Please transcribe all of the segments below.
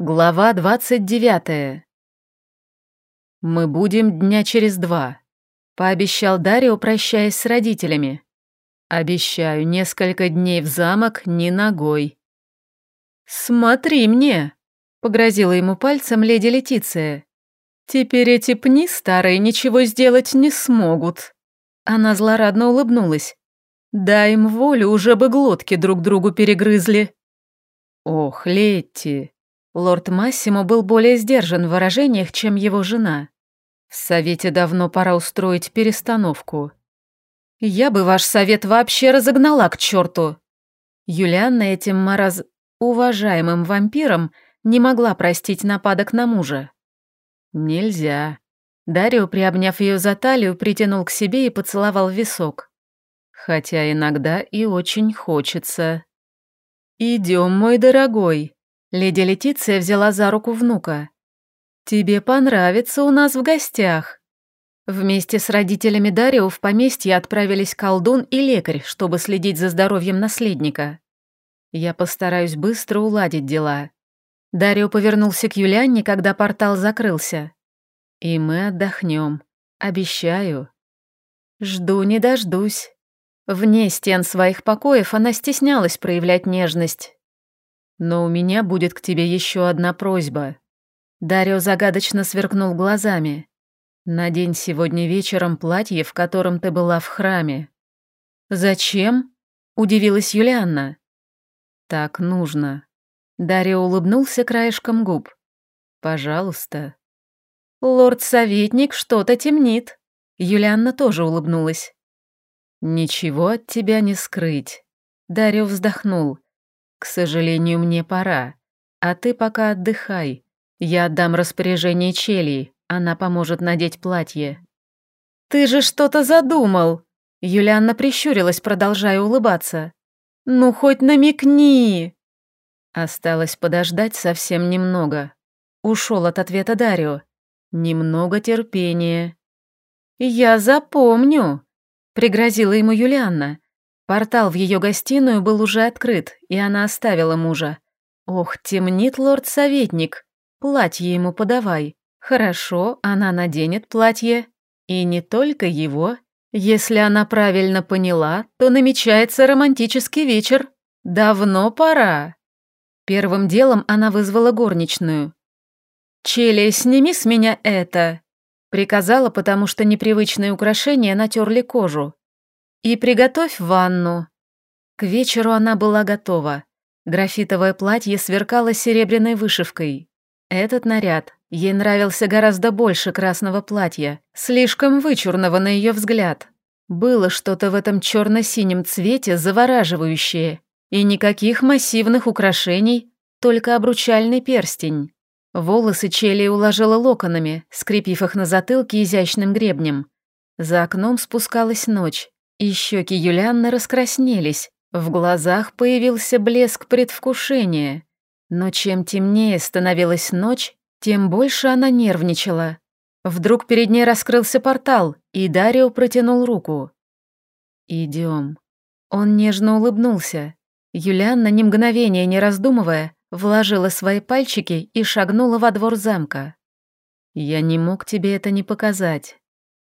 Глава двадцать девятая. «Мы будем дня через два», — пообещал Дарио, прощаясь с родителями. «Обещаю, несколько дней в замок ни ногой». «Смотри мне», — погрозила ему пальцем леди Летиция. «Теперь эти пни старые ничего сделать не смогут». Она злорадно улыбнулась. «Дай им волю, уже бы глотки друг другу перегрызли». «Ох, Летти», Лорд Массимо был более сдержан в выражениях, чем его жена. В совете давно пора устроить перестановку. Я бы ваш совет вообще разогнала к черту. Юлианна этим мороз... уважаемым вампиром не могла простить нападок на мужа. Нельзя. Дарио, приобняв ее за талию, притянул к себе и поцеловал висок. Хотя иногда и очень хочется. Идем, мой дорогой. Леди Летиция взяла за руку внука. «Тебе понравится у нас в гостях». Вместе с родителями Дарио в поместье отправились колдун и лекарь, чтобы следить за здоровьем наследника. Я постараюсь быстро уладить дела. Дарио повернулся к Юлианне, когда портал закрылся. И мы отдохнем. Обещаю. Жду не дождусь. Вне стен своих покоев она стеснялась проявлять нежность, но у меня будет к тебе еще одна просьба. Дарио загадочно сверкнул глазами. Надень сегодня вечером платье, в котором ты была в храме. Зачем? Удивилась Юлианна. Так нужно. Дарио улыбнулся краешком губ. Пожалуйста. Лорд-советник что-то темнит. Юлианна тоже улыбнулась. Ничего от тебя не скрыть. Дарио вздохнул. «К сожалению, мне пора. А ты пока отдыхай. Я отдам распоряжение Челии, она поможет надеть платье». «Ты же что-то задумал!» Юлианна прищурилась, продолжая улыбаться. «Ну, хоть намекни!» Осталось подождать совсем немного. Ушел от ответа Дарио. «Немного терпения». «Я запомню», — пригрозила ему Юлианна. Портал в ее гостиную был уже открыт, и она оставила мужа. Ох, темнит лорд-советник. Платье ему подавай. Хорошо, она наденет платье. И не только его. Если она правильно поняла, то намечается романтический вечер. Давно пора. Первым делом она вызвала горничную. «Челия, сними с меня это!» Приказала, потому что непривычные украшения натерли кожу. И приготовь ванну. К вечеру она была готова. Графитовое платье сверкало серебряной вышивкой. Этот наряд ей нравился гораздо больше красного платья, слишком вычурного на ее взгляд. Было что-то в этом черно-синем цвете завораживающее. И никаких массивных украшений, только обручальный перстень. Волосы Челли уложила локонами, скрепив их на затылке изящным гребнем. За окном спускалась ночь, и щеки Юлианны раскраснелись, в глазах появился блеск предвкушения. Но чем темнее становилась ночь, тем больше она нервничала. Вдруг перед ней раскрылся портал, и Дарио протянул руку. «Идем». Он нежно улыбнулся. Юлианна, ни мгновения не раздумывая, вложила свои пальчики и шагнула во двор замка. «Я не мог тебе это не показать».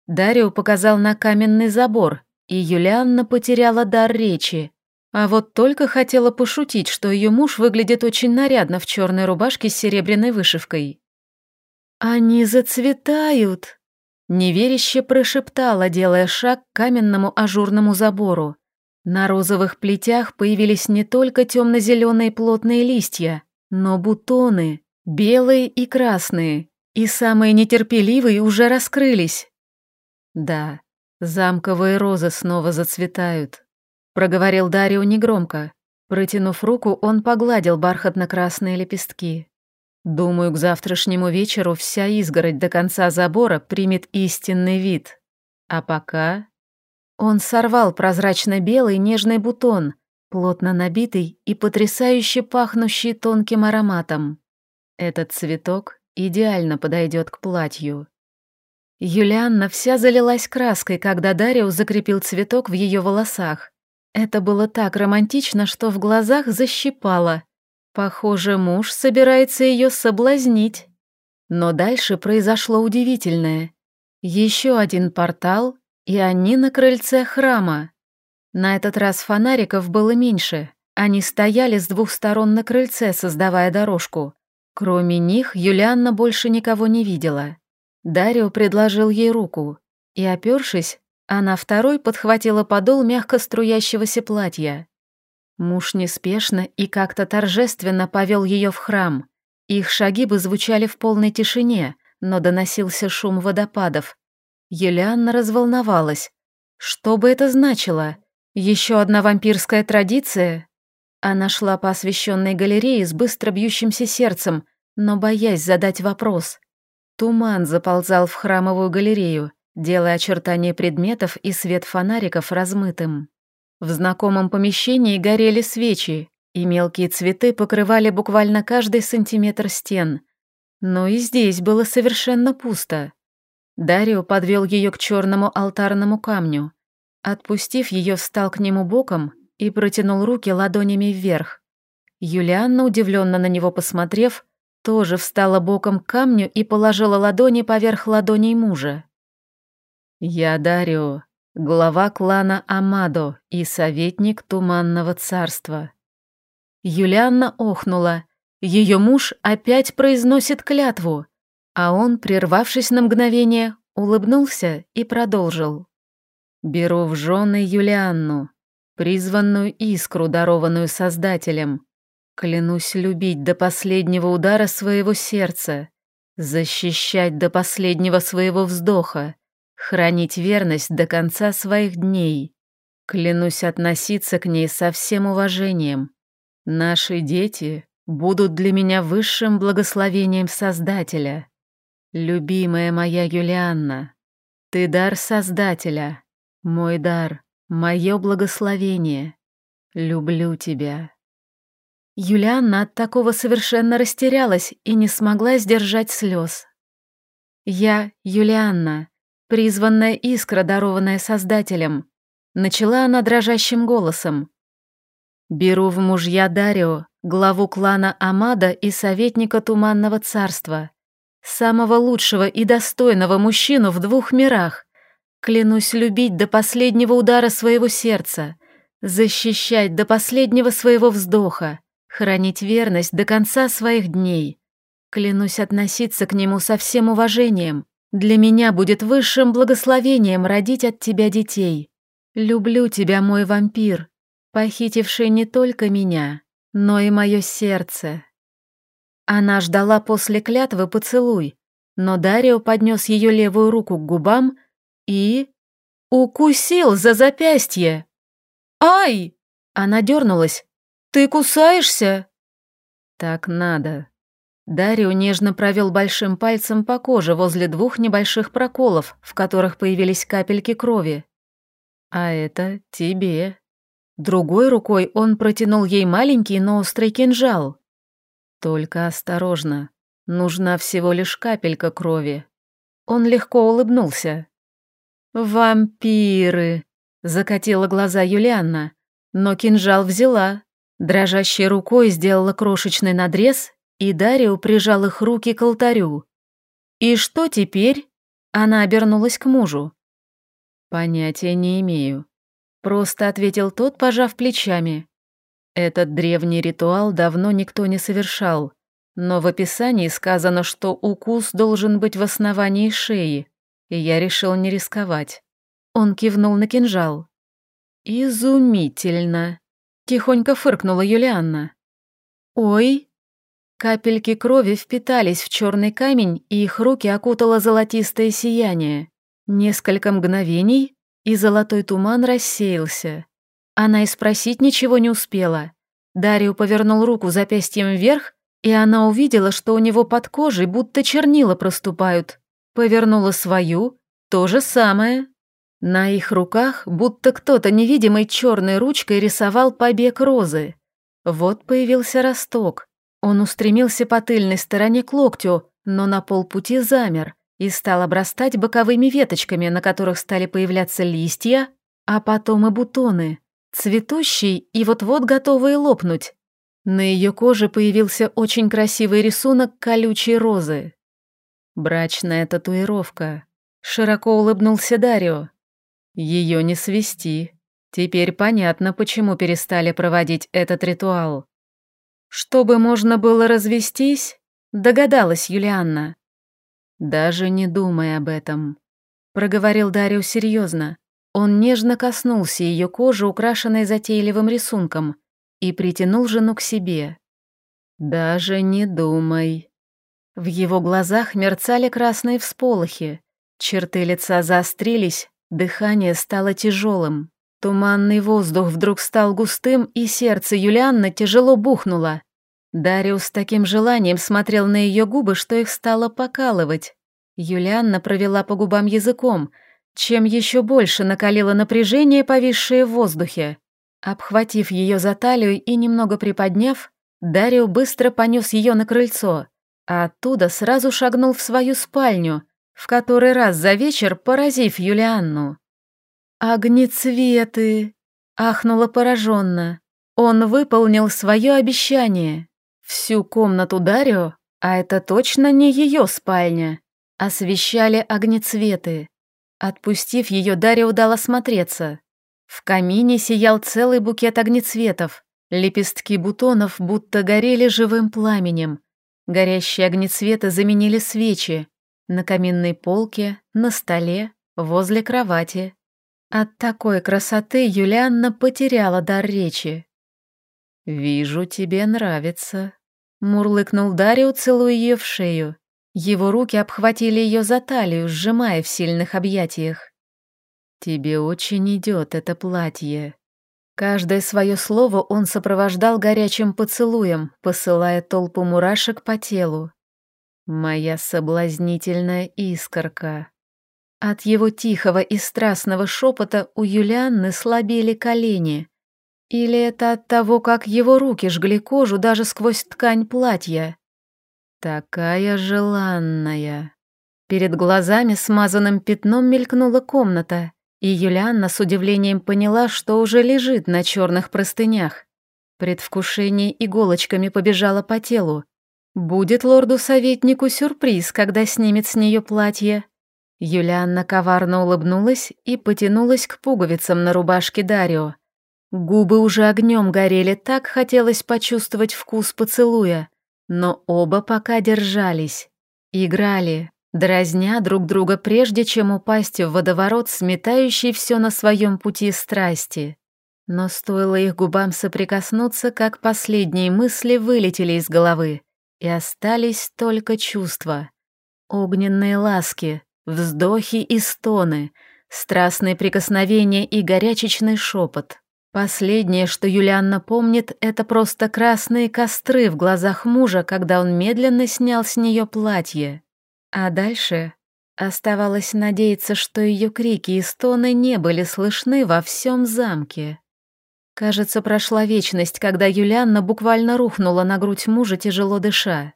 Дарио показал на каменный забор, и Юлианна потеряла дар речи. А вот только хотела пошутить, что ее муж выглядит очень нарядно в черной рубашке с серебряной вышивкой. «Они зацветают!» Неверяще прошептала, делая шаг к каменному ажурному забору. На розовых плетях появились не только темно-зеленые плотные листья, но бутоны, белые и красные, и самые нетерпеливые уже раскрылись. Да, «Замковые розы снова зацветают», — проговорил Дарио негромко. Протянув руку, он погладил бархатно-красные лепестки. «Думаю, к завтрашнему вечеру вся изгородь до конца забора примет истинный вид. А пока...» Он сорвал прозрачно-белый нежный бутон, плотно набитый и потрясающе пахнущий тонким ароматом. Этот цветок идеально подойдет к платью. Юлианна вся залилась краской, когда Дарио закрепил цветок в ее волосах. Это было так романтично, что в глазах защипало. Похоже, муж собирается ее соблазнить. Но дальше произошло удивительное. Еще один портал, и они на крыльце храма. На этот раз фонариков было меньше. Они стояли с двух сторон на крыльце, создавая дорожку. Кроме них, Юлианна больше никого не видела. Дарио предложил ей руку, и, опёршись, она второй подхватила подол мягко струящегося платья. Муж неспешно и как-то торжественно повел ее в храм. Их шаги бы звучали в полной тишине, но доносился шум водопадов. Юлианна разволновалась. Что бы это значило? Еще одна вампирская традиция? Она шла по освещенной галерее с быстро бьющимся сердцем, но боясь задать вопрос. Туман заползал в храмовую галерею, делая очертания предметов и свет фонариков размытым. В знакомом помещении горели свечи, и мелкие цветы покрывали буквально каждый сантиметр стен. Но и здесь было совершенно пусто. Дарио подвел ее к черному алтарному камню. Отпустив ее, встал к нему боком и протянул руки ладонями вверх. Юлианна, удивленно на него посмотрев, тоже встала боком к камню и положила ладони поверх ладоней мужа. «Я Дарио, глава клана Амадо и советник Туманного царства». Юлианна охнула. Ее муж опять произносит клятву, а он, прервавшись на мгновение, улыбнулся и продолжил. «Беру в жены Юлианну, призванную искру, дарованную Создателем. Клянусь любить до последнего удара своего сердца, защищать до последнего своего вздоха, хранить верность до конца своих дней. Клянусь относиться к ней со всем уважением. Наши дети будут для меня высшим благословением Создателя. Любимая моя Юлианна, ты дар Создателя, мой дар — Мое благословение. Люблю тебя. Юлианна от такого совершенно растерялась и не смогла сдержать слез. Я, Юлианна, призванная искра, дарованная Создателем, начала она дрожащим голосом. Беру в мужья Дарио, главу клана Амада и советника Туманного Царства, самого лучшего и достойного мужчину в двух мирах, Клянусь любить до последнего удара своего сердца, защищать до последнего своего вздоха, хранить верность до конца своих дней. Клянусь относиться к нему со всем уважением. Для меня будет высшим благословением родить от тебя детей. Люблю тебя, мой вампир, похитивший не только меня, но и мое сердце. Она ждала после клятвы поцелуй, но Дарио поднес ее левую руку к губам и... укусил за запястье. «Ай!» Она дернулась. «Ты кусаешься?» «Так надо». Дарио нежно провел большим пальцем по коже возле двух небольших проколов, в которых появились капельки крови. «А это тебе». Другой рукой он протянул ей маленький, но острый кинжал. «Только осторожно, нужна всего лишь капелька крови». Он легко улыбнулся. «Вампиры!» — закатила глаза Юлианна, но кинжал взяла. Дрожащей рукой сделала крошечный надрез, и Дарио прижал их руки к алтарю. «И что теперь?» — она обернулась к мужу. «Понятия не имею», — просто ответил тот, пожав плечами. Этот древний ритуал давно никто не совершал, но в описании сказано, что укус должен быть в основании шеи, и я решил не рисковать. Он кивнул на кинжал. «Изумительно!» — тихонько фыркнула Юлианна. «Ой!» Капельки крови впитались в черный камень, и их руки окутало золотистое сияние. Несколько мгновений, и золотой туман рассеялся. Она и спросить ничего не успела. Дарио повернул руку запястьем вверх, и она увидела, что у него под кожей будто чернила проступают. Повернула свою, то же самое. На их руках будто кто-то невидимой черной ручкой рисовал побег розы. Вот появился росток. Он устремился по тыльной стороне к локтю, но на полпути замер и стал обрастать боковыми веточками, на которых стали появляться листья, а потом и бутоны, цветущие и вот-вот готовые лопнуть. На ее коже появился очень красивый рисунок колючей розы. Брачная татуировка. Широко улыбнулся Дарио. Ее не свести. Теперь понятно, почему перестали проводить этот ритуал. Чтобы можно было развестись, догадалась Юлианна. Даже не думай об этом, проговорил Дарио серьезно. Он нежно коснулся ее кожи, украшенной затейливым рисунком, и притянул жену к себе. «Даже не думай». В его глазах мерцали красные всполохи, черты лица заострились, дыхание стало тяжелым. Туманный воздух вдруг стал густым, и сердце Юлианны тяжело бухнуло. Дариус таким желанием смотрел на ее губы, что их стало покалывать. Юлианна провела по губам языком, чем еще больше накалило напряжение, повисшее в воздухе. Обхватив ее за талию и немного приподняв, Дарио быстро понес ее на крыльцо, а оттуда сразу шагнул в свою спальню, в который раз за вечер поразив Юлианну. «Огнецветы!» — ахнула пораженно. Он выполнил свое обещание. Всю комнату Дарио, а это точно не ее спальня, освещали огнецветы. Отпустив ее, Дарио дал осмотреться. В камине сиял целый букет огнецветов. Лепестки бутонов будто горели живым пламенем. Горящие огнецветы заменили свечи. На каминной полке, на столе, возле кровати. От такой красоты Юлианна потеряла дар речи. «Вижу, тебе нравится», — мурлыкнул Дарио, целуя ее в шею. Его руки обхватили ее за талию, сжимая в сильных объятиях. «Тебе очень идет это платье». Каждое свое слово он сопровождал горячим поцелуем, посылая толпу мурашек по телу. «Моя соблазнительная искорка». От его тихого и страстного шепота у Юлианны слабели колени. Или это от того, как его руки жгли кожу даже сквозь ткань платья? Такая желанная. Перед глазами смазанным пятном мелькнула комната, и Юлианна с удивлением поняла, что уже лежит на черных простынях. Предвкушение иголочками побежало по телу. Будет лорду-советнику сюрприз, когда снимет с нее платье. Юлианна коварно улыбнулась и потянулась к пуговицам на рубашке Дарио. Губы уже огнем горели, так хотелось почувствовать вкус поцелуя, но оба пока держались. Играли, дразня друг друга прежде, чем упасть в водоворот, сметающий все на своем пути страсти. Но стоило их губам соприкоснуться, как последние мысли вылетели из головы, и остались только чувства. Огненные ласки, Вздохи и стоны, страстные прикосновения и горячечный шепот. Последнее, что Юлианна помнит, это просто красные костры в глазах мужа, когда он медленно снял с нее платье. А дальше оставалось надеяться, что ее крики и стоны не были слышны во всем замке. Кажется, прошла вечность, когда Юлианна буквально рухнула на грудь мужа, тяжело дыша.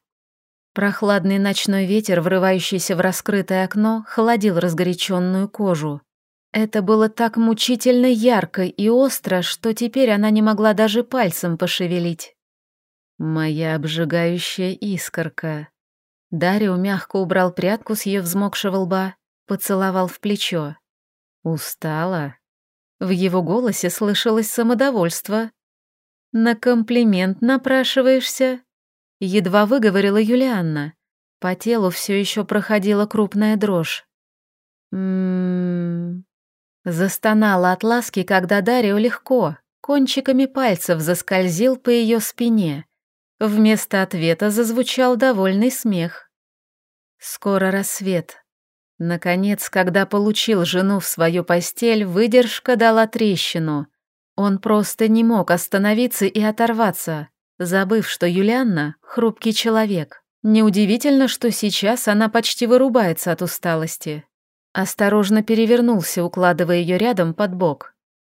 Прохладный ночной ветер, врывающийся в раскрытое окно, холодил разгоряченную кожу. Это было так мучительно ярко и остро, что теперь она не могла даже пальцем пошевелить. «Моя обжигающая искорка». Дарио мягко убрал прядку с ее взмокшего лба, поцеловал в плечо. «Устала?» В его голосе слышалось самодовольство. «На комплимент напрашиваешься?» Едва выговорила Юлианна. По телу все еще проходила крупная дрожь. «М-м-м...» Застонала от ласки, когда Дарио легко, кончиками пальцев заскользил по ее спине. Вместо ответа зазвучал довольный смех. Скоро рассвет. Наконец, когда получил жену в свою постель, выдержка дала трещину. Он просто не мог остановиться и оторваться забыв, что Юлианна — хрупкий человек. Неудивительно, что сейчас она почти вырубается от усталости. Осторожно перевернулся, укладывая ее рядом под бок.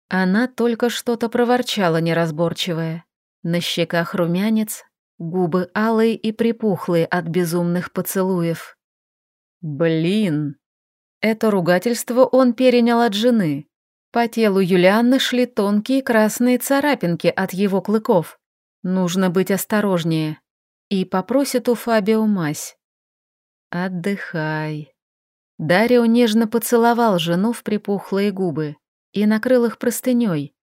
Она только что-то проворчала неразборчивое. На щеках румянец, губы алые и припухлые от безумных поцелуев. «Блин!» Это ругательство он перенял от жены. По телу Юлианны шли тонкие красные царапинки от его клыков. Нужно быть осторожнее. И попросит у Фабио мазь. Отдыхай. Дарио нежно поцеловал жену в припухлые губы и накрыл их простыней.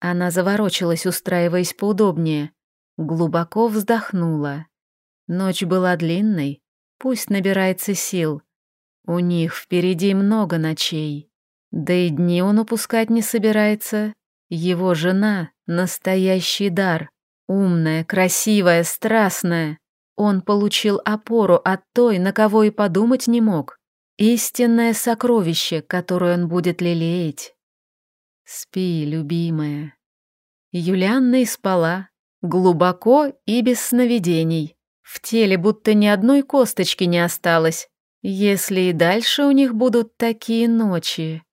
Она заворочилась, устраиваясь поудобнее. Глубоко вздохнула. Ночь была длинной, пусть набирается сил. У них впереди много ночей. Да и дни он упускать не собирается. Его жена — настоящий дар. Умная, красивая, страстная. Он получил опору от той, на кого и подумать не мог. Истинное сокровище, которое он будет лелеять. Спи, любимая. Юлианна спала, глубоко и без сновидений. В теле будто ни одной косточки не осталось, если и дальше у них будут такие ночи.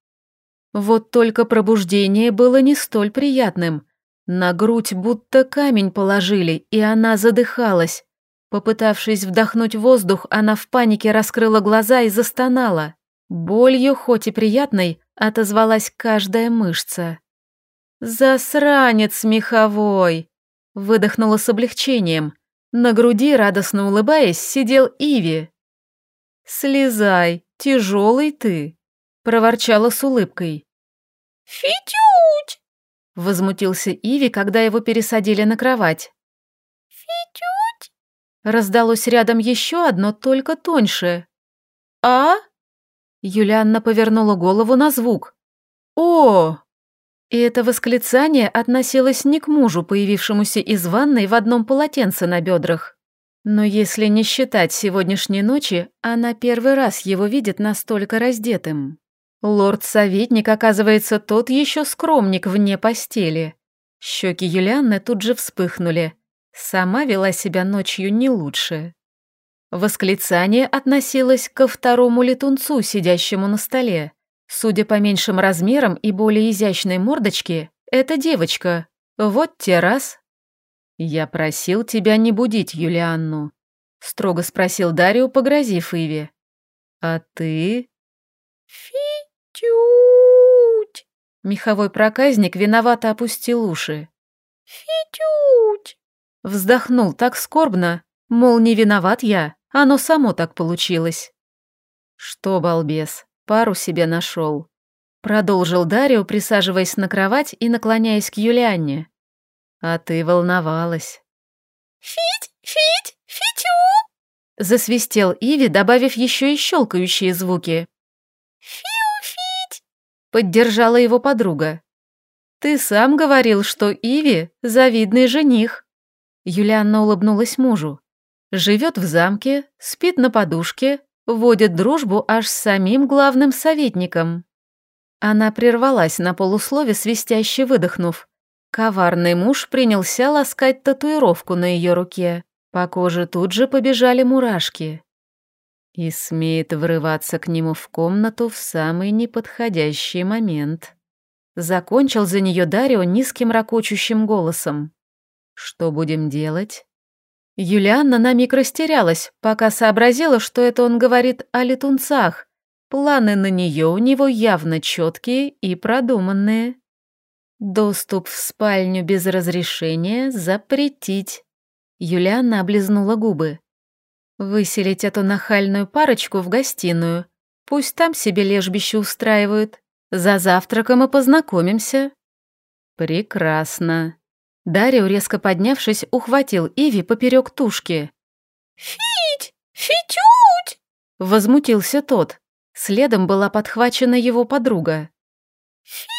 Вот только пробуждение было не столь приятным. На грудь будто камень положили, и она задыхалась. Попытавшись вдохнуть воздух, она в панике раскрыла глаза и застонала. Болью, хоть и приятной, отозвалась каждая мышца. «Засранец меховой!» Выдохнула с облегчением. На груди, радостно улыбаясь, сидел Иви. «Слезай, тяжелый ты!» Проворчала с улыбкой. «Фитють!» Возмутился Иви, когда его пересадили на кровать. «Фитють!» Раздалось рядом еще одно, только тоньше. «А?» Юлианна повернула голову на звук. «О!» И это восклицание относилось не к мужу, появившемуся из ванной в одном полотенце на бедрах. Но если не считать сегодняшней ночи, она первый раз его видит настолько раздетым. Лорд-советник, оказывается, тот еще скромник вне постели. Щеки Юлианны тут же вспыхнули. Сама вела себя ночью не лучше. Восклицание относилось ко второму летунцу, сидящему на столе. Судя по меньшим размерам и более изящной мордочке, это девочка. Вот те раз. «Я просил тебя не будить Юлианну», — строго спросил Дарио, погрозив Иве. «А ты?» «Фитють!» Меховой проказник виновато опустил уши. «Фитють!» Вздохнул так скорбно, мол, не виноват я, оно само так получилось. Что, балбес, пару себе нашел. Продолжил Дарио, присаживаясь на кровать и наклоняясь к Юлианне. А ты волновалась. «Фить, фить, фитю!» Засвистел Иви, добавив еще и щелкающие звуки. «Фиу-фить!» Поддержала его подруга. «Ты сам говорил, что Иви — завидный жених». Юлианна улыбнулась мужу. Живет в замке, спит на подушке, водит дружбу аж с самим главным советником. Она прервалась на полуслове, свистяще выдохнув. Коварный муж принялся ласкать татуировку на ее руке. По коже тут же побежали мурашки. И смеет врываться к нему в комнату в самый неподходящий момент. Закончил за нее Дарио низким ракочущим голосом. «Что будем делать?» Юлианна на миг растерялась, пока сообразила, что это он говорит о летунцах. Планы на нее у него явно четкие и продуманные. Доступ в спальню без разрешения запретить. Юлианна облизнула губы. Выселить эту нахальную парочку в гостиную. Пусть там себе лежбище устраивают. За завтраком и познакомимся. Прекрасно. Дарио, резко поднявшись, ухватил Иви поперек тушки. «Фить! Фитють!» Возмутился тот. Следом была подхвачена его подруга. «Фиутить!»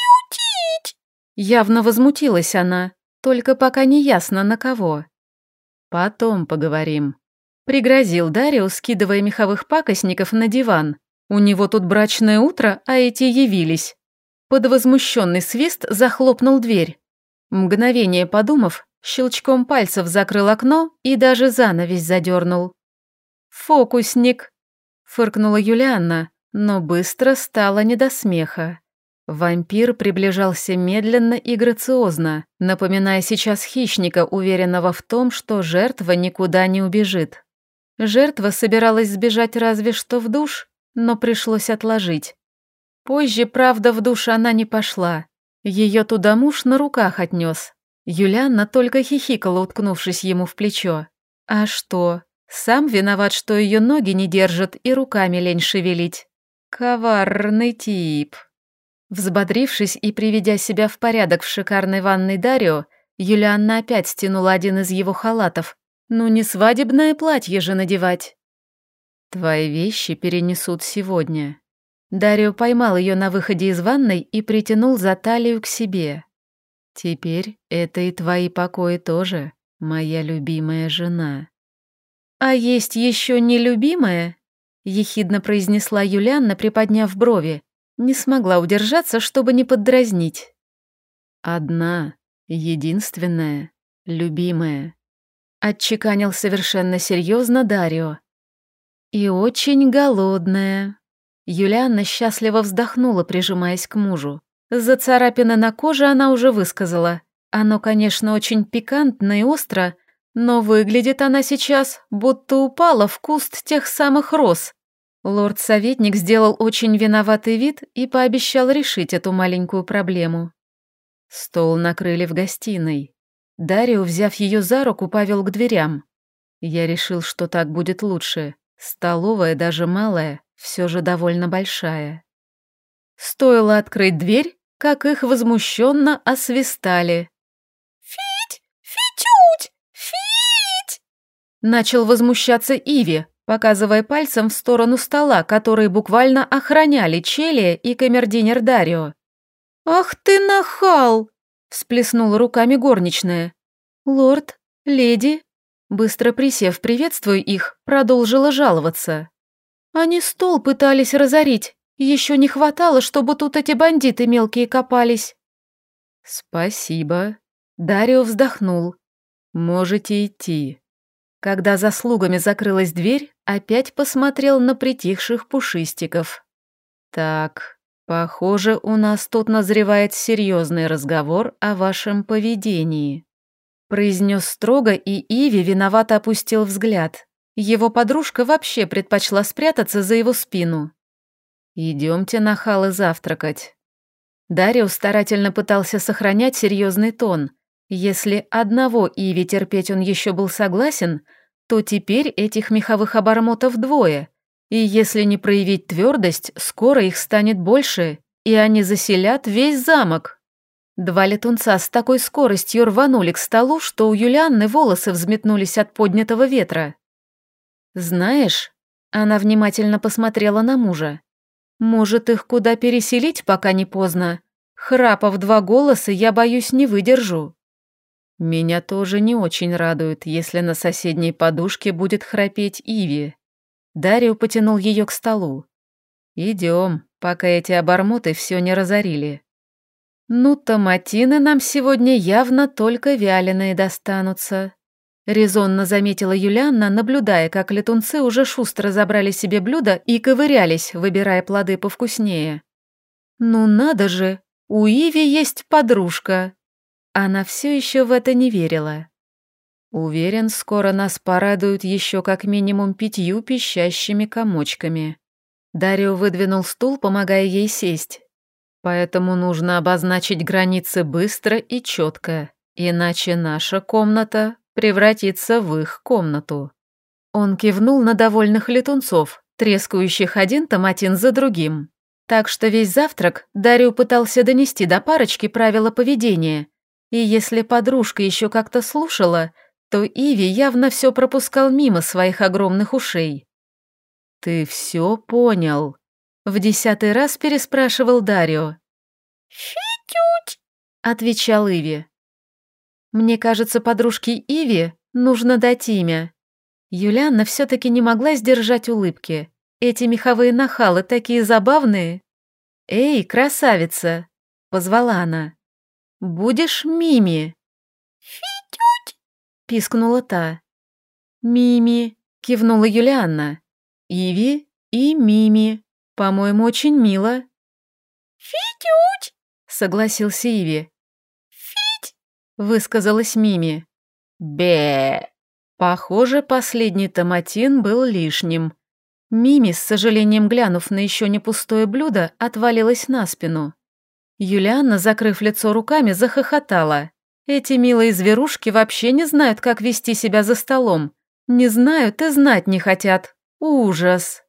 Явно возмутилась она, только пока не ясно на кого. «Потом поговорим», — пригрозил Дарио, скидывая меховых пакостников на диван. «У него тут брачное утро, а эти явились». Под возмущенный свист захлопнул дверь. Мгновение подумав, щелчком пальцев закрыл окно и даже занавесь задернул. «Фокусник!» — фыркнула Юлианна, но быстро стало не до смеха. Вампир приближался медленно и грациозно, напоминая сейчас хищника, уверенного в том, что жертва никуда не убежит. Жертва собиралась сбежать разве что в душ, но пришлось отложить. Позже, правда, в душ она не пошла, ее туда муж на руках отнес. Юлианна только хихикала, уткнувшись ему в плечо. А что? Сам виноват, что ее ноги не держат и руками лень шевелить. Коварный тип. Взбодрившись и приведя себя в порядок в шикарной ванной Дарио, Юлианна опять стянула один из его халатов. Ну не свадебное платье же надевать. Твои вещи перенесут сегодня. Дарио поймал ее на выходе из ванной и притянул за талию к себе. Теперь это и твои покои тоже, моя любимая жена. А есть еще нелюбимая? Ехидно произнесла Юлианна, приподняв брови. Не смогла удержаться, чтобы не поддразнить. Одна, единственная, любимая. Отчеканил совершенно серьезно Дарио. И очень голодная. Юлианна счастливо вздохнула, прижимаясь к мужу. За царапины на коже она уже высказала. Оно, конечно, очень пикантно и остро, но выглядит она сейчас, будто упала в куст тех самых роз. Лорд-советник сделал очень виноватый вид и пообещал решить эту маленькую проблему. Стол накрыли в гостиной. Дарио, взяв ее за руку, повел к дверям. Я решил, что так будет лучше. Столовая, даже малая, все же довольно большая. Стоило открыть дверь, как их возмущенно освистали. «Фить! Фитють! Фить!» Начал возмущаться Иви, показывая пальцем в сторону стола, который буквально охраняли Челия и камердинер Дарио. «Ах ты нахал!» – всплеснула руками горничная. «Лорд, леди», быстро присев, приветствуя их, продолжила жаловаться. «Они стол пытались разорить, еще не хватало, чтобы тут эти бандиты мелкие копались». «Спасибо». Дарио вздохнул. «Можете идти». Когда за слугами закрылась дверь, опять посмотрел на притихших пушистиков. «Так, похоже, у нас тут назревает серьезный разговор о вашем поведении», произнес строго, и Иви виновато опустил взгляд. Его подружка вообще предпочла спрятаться за его спину. «Идемте на халы завтракать». Дарио старательно пытался сохранять серьезный тон. Если одного Иви терпеть он еще был согласен, то теперь этих меховых обормотов двое. И если не проявить твердость, скоро их станет больше, и они заселят весь замок. Два летунца с такой скоростью рванули к столу, что у Юлианны волосы взметнулись от поднятого ветра. «Знаешь...» — она внимательно посмотрела на мужа. Может, их куда переселить, пока не поздно? Храпа в два голоса я, боюсь, не выдержу. Меня тоже не очень радует, если на соседней подушке будет храпеть Иви. Дарио потянул ее к столу. Идем, пока эти обормоты все не разорили. Ну, томатины нам сегодня явно только вяленые достанутся. Резонно заметила Юлианна, наблюдая, как летунцы уже шустро забрали себе блюдо и ковырялись, выбирая плоды повкуснее. «Ну надо же, у Иви есть подружка!» Она все еще в это не верила. Уверен, скоро нас порадуют еще как минимум пятью пищащими комочками. Дарио выдвинул стул, помогая ей сесть. Поэтому нужно обозначить границы быстро и четко, иначе наша комната превратиться в их комнату. Он кивнул на довольных летунцов, трескающих один томатин за другим. Так что весь завтрак Дарио пытался донести до парочки правила поведения. И если подружка еще как-то слушала, то Иви явно все пропускал мимо своих огромных ушей. «Ты все понял?» — в десятый раз переспрашивал Дарио. «Фитють!» — отвечал Иви. Мне кажется, подружке Иви нужно дать имя. Юлианна все-таки не могла сдержать улыбки. Эти меховые нахалы такие забавные. «Эй, красавица!» — позвала она. «Будешь Мими?» «Фитють!» — пискнула та. «Мими!» — кивнула Юлианна. «Иви и Мими. По-моему, очень мило». «Фитють!» — согласился Иви высказалась Мими. Бе. Похоже, последний томатин был лишним. Мими, с сожалением глянув на еще не пустое блюдо, отвалилась на спину. Юлианна, закрыв лицо руками, захохотала. Эти милые зверушки вообще не знают, как вести себя за столом. Не знают и знать не хотят. Ужас.